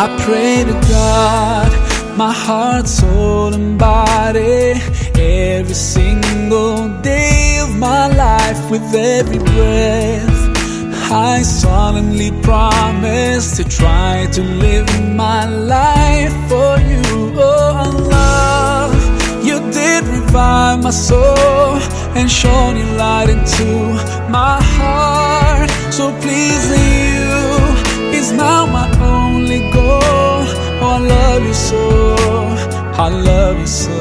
I pray to God, my heart, soul, and body, every single day of my life, with every breath. I solemnly promise to try to live my life for you, oh Allah. You did revive my soul and shone your light into my heart. So pleasing you I love you so.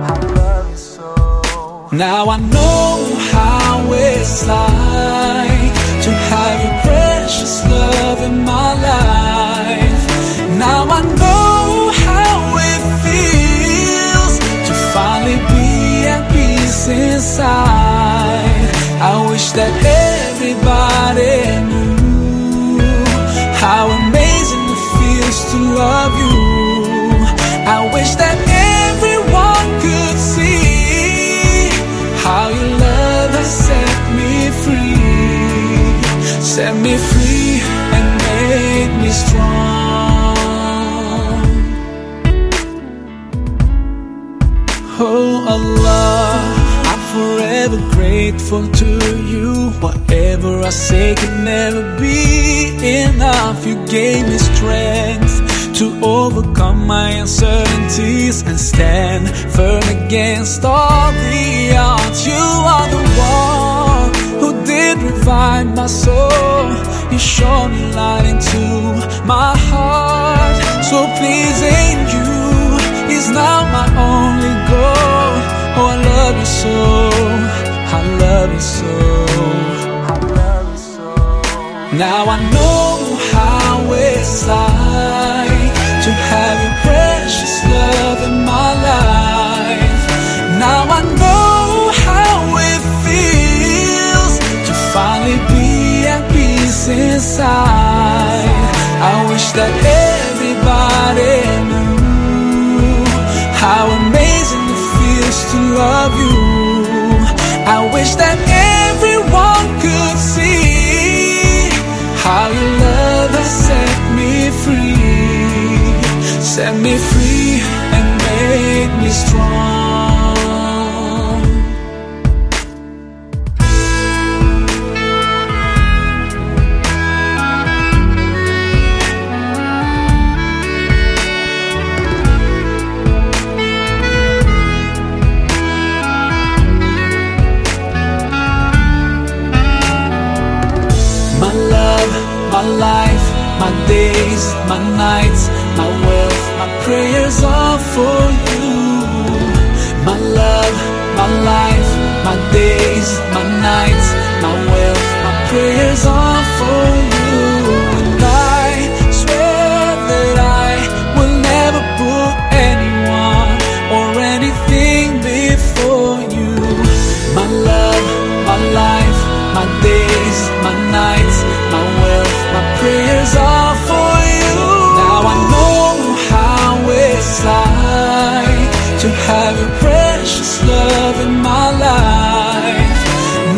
I love you so. Now I know how it's like to have your precious love in my life. Now I know how it feels to finally be at peace inside. I wish that everybody knew how set me free and made me strong. Oh Allah, I'm forever grateful to you. Whatever I say can never be enough. You gave me strength to overcome my uncertainties and stand firm against all the odds. You are the one who did revive my soul. You shone your light into my heart. So pleasing you is now my only goal. Oh, I love you so. I love you so. I love you so. Now I know how it's like inside. I wish that everybody knew how amazing it feels to love you. I wish that everyone could see how your love has set me free, set me free and made me strong. Days, my nights, my wealth, my prayers are for you. My love, my life, my days, my nights, my wealth, my prayers are for you. I swear that I will never put anyone or anything before you. My love, my life, my days, my nights, my wealth, my prayers are your precious love in my life.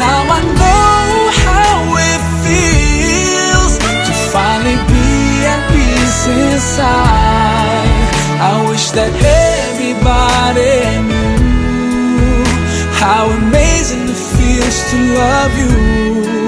Now I know how it feels to finally be at peace inside. I wish that everybody knew how amazing it feels to love you.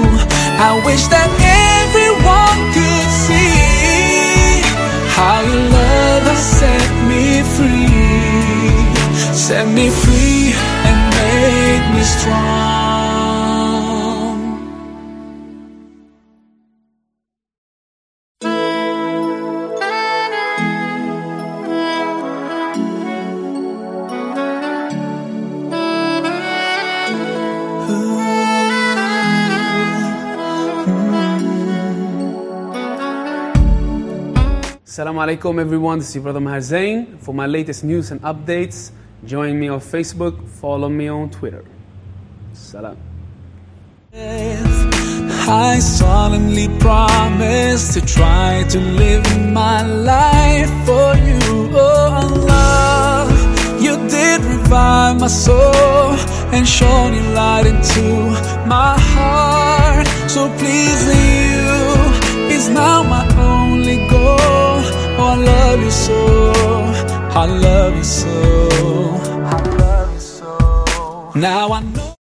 Assalamu alaikum everyone, this is brother Maher Zain. For my latest news and updates, join me on Facebook, follow me on Twitter. Salam. I solemnly promise to try to live my life for you, oh Allah. You did revive my soul and shone your light into my heart. So pleasing you is now my only goal. Oh, I love you so. I love you so. I love you so. Now I know.